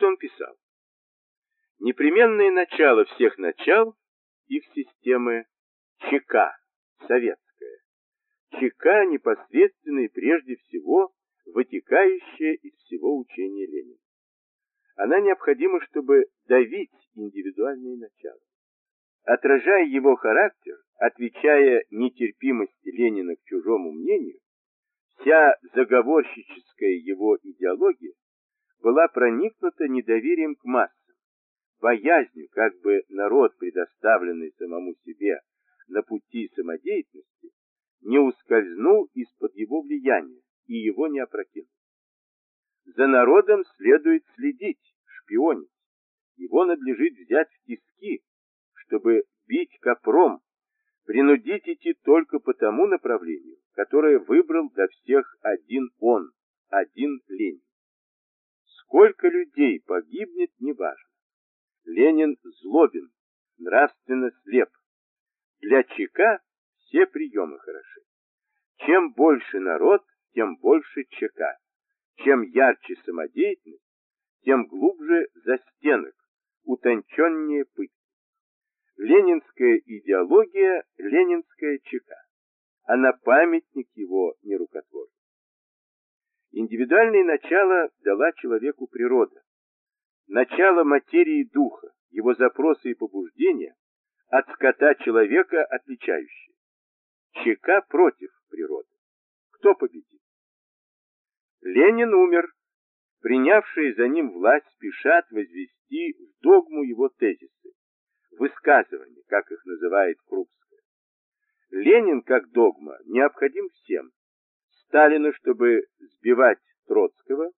что он писал. Непременное начало всех начал их системы ЧК, советская. ЧК непосредственно и прежде всего вытекающая из всего учения Ленина. Она необходима, чтобы давить индивидуальные начала. Отражая его характер, отвечая нетерпимости Ленина к чужому мнению, вся заговорщическая его идеология была проникнута недоверием к массам, боязнью, как бы народ, предоставленный самому себе на пути самодеятельности, не ускользнул из-под его влияния и его не опрокинул. За народом следует следить, шпионить. Его надлежит взять в тиски, чтобы бить копром, принудить идти только по тому направлению, которое выбрал для всех один он, один Ленин. Сколько людей погибнет, неважно. Ленин злобен, нравственно слеп. Для ЧК все приемы хороши. Чем больше народ, тем больше ЧК. Чем ярче самодеятельность, тем глубже застенок, утонченнее пыть. Ленинская идеология, ленинская ЧК. Она памятник его нерукотворный. Индивидуальное начало дала человеку природа. Начало материи духа, его запросы и побуждения от скота человека отличающие. ЧК против природы. Кто победит? Ленин умер. Принявшие за ним власть спешат возвести в догму его тезисы, высказывания, как их называет Крупская. Ленин, как догма, необходим всем. Сталину, чтобы сбивать Троцкого,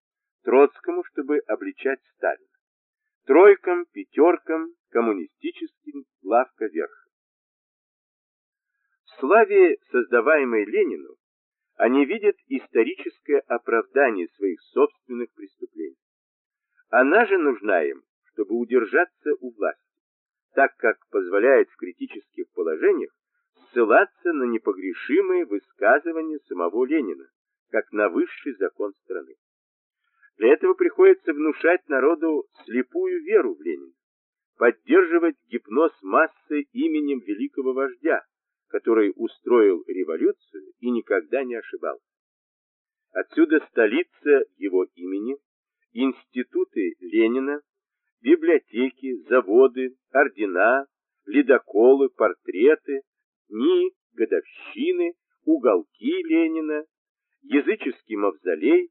Троцкому, чтобы обличать Сталина. Тройкам, пятеркам, коммунистическим лавка верха. В славе, создаваемой Ленину, они видят историческое оправдание своих собственных преступлений. Она же нужна им, чтобы удержаться у власти, так как позволяет в критических положениях ссылаться на непогрешимые высказывания самого Ленина, как на высший закон страны. Для этого приходится внушать народу слепую веру в Ленина, поддерживать гипноз массы именем великого вождя, который устроил революцию и никогда не ошибался. Отсюда столица его имени, институты Ленина, библиотеки, заводы, ордена, ледоколы, портреты, дни, годовщины, уголки Ленина, языческий мавзолей,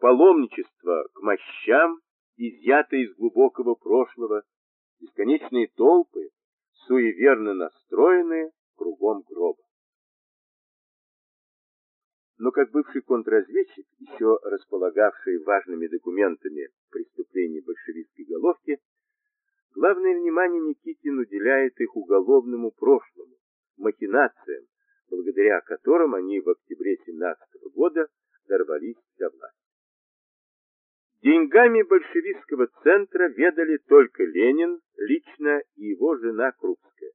паломничество к мощам, изъятое из глубокого прошлого, бесконечные толпы, суеверно настроенные, кругом гроба. Но как бывший контрразведчик, еще располагавший важными документами преступлений большевистской головки, главное внимание Никитин уделяет их уголовному прошлому, махинациям, благодаря которым они в октябре 17 года дорвались до власти. Деньгами большевистского центра ведали только Ленин лично и его жена Крупская.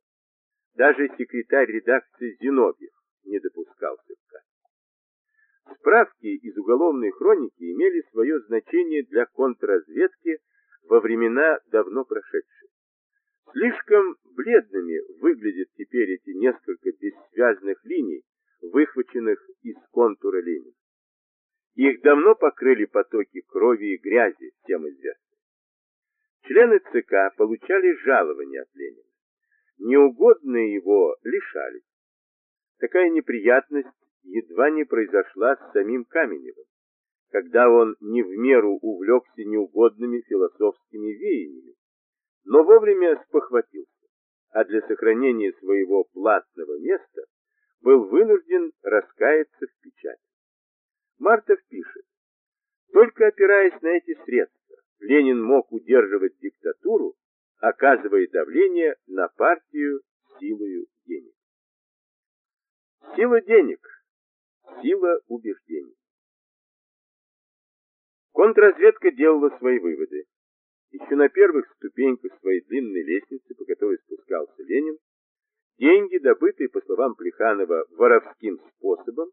Даже секретарь редакции Зиновьев не допускался в. Справки из уголовной хроники имели свое значение для контрразведки во времена давно прошедшие. Слишком бледными выглядят теперь эти несколько бессвязных линий, выхваченных из контура Ленина. Их давно покрыли потоки крови и грязи, всем известно. Члены ЦК получали жалования от Ленина неугодные его лишались. Такая неприятность едва не произошла с самим Каменевым, когда он не в меру увлекся неугодными философскими веяниями, но вовремя спохватился, а для сохранения своего платного места был вынужден раскаяться в печати. Мартов пишет, только опираясь на эти средства, Ленин мог удерживать диктатуру оказывая давление на партию силою денег. Сила денег, сила убеждений. Контрразведка делала свои выводы. Еще на первых ступеньках своей длинной лестницы, по которой спускался Ленин, деньги, добытые, по словам Плеханова, воровским способом,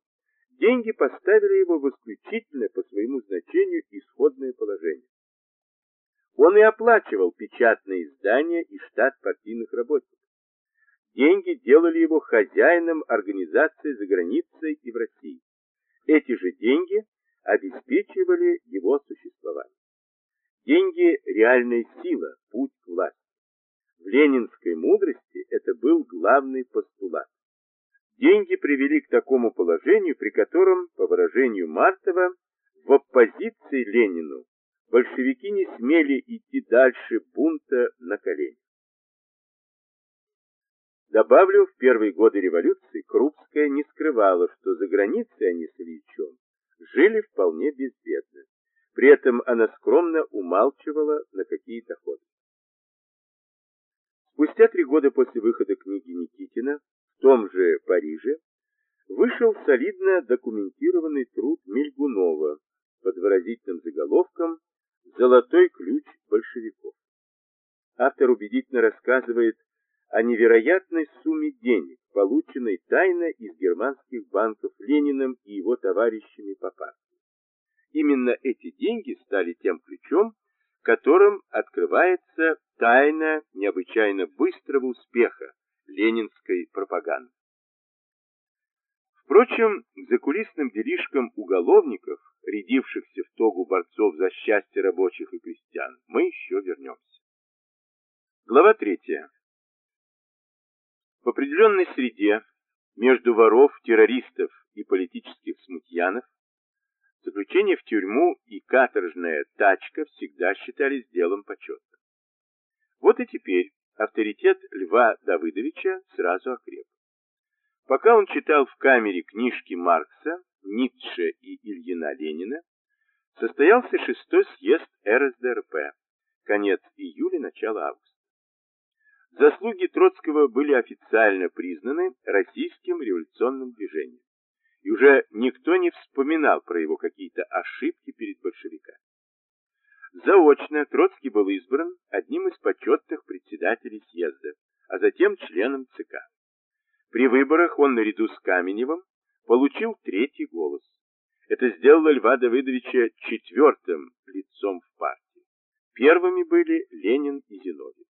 деньги поставили его в исключительное по своему значению исходное положение. Он и оплачивал печатные издания и штат партийных работников. Деньги делали его хозяином организации за границей и в России. Эти же деньги Реальная сила, путь к власти. В ленинской мудрости это был главный постулат. Деньги привели к такому положению, при котором, по выражению Мартова, в оппозиции Ленину большевики не смели идти дальше бунта на колени. Добавлю, в первые годы революции Крупская не скрывала, что за границей они с Ильичем жили вполне безбедно. При этом она скромно умалчивала, на какие доходы. Спустя три года после выхода книги Никитина в том же Париже вышел солидно документированный труд Мельгунова под выразительным заголовком «Золотой ключ большевиков». Автор убедительно рассказывает о невероятной сумме денег, полученной тайно из германских банков Лениным и его товарищами по партии. Именно эти деньги стали тем ключом, которым открывается тайна необычайно быстрого успеха ленинской пропаганды. Впрочем, к закулисным делишкам уголовников, рядившихся в тогу борцов за счастье рабочих и крестьян, мы еще вернемся. Глава третья. В определенной среде между воров, террористов и политических смутьянов заключение в тюрьму и каторжная тачка всегда считались делом почетным. Вот и теперь авторитет Льва Давыдовича сразу окреп. Пока он читал в камере книжки Маркса, Ницше и Ильина Ленина, состоялся шестой съезд РСДРП, конец июля, начало августа. Заслуги Троцкого были официально признаны российским революционным движением, и уже никто не вспоминал про его какие-то ошибки перед большевиками. Заочно Троцкий был избран одним из почетных председателей съезда, а затем членом ЦК. При выборах он наряду с Каменевым получил третий голос. Это сделало Льва Давыдовича четвертым лицом в партии. Первыми были Ленин и Зиновьев.